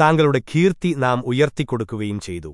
താങ്കളുടെ കീർത്തി നാം ഉയർത്തിക്കൊടുക്കുകയും ചെയ്തു.